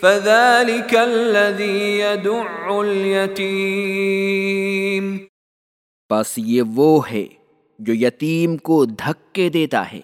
فذلك الذي يدع اليتيم۔ پس یہ وہ ہے جو یتیم کو دھکے دیتا ہے۔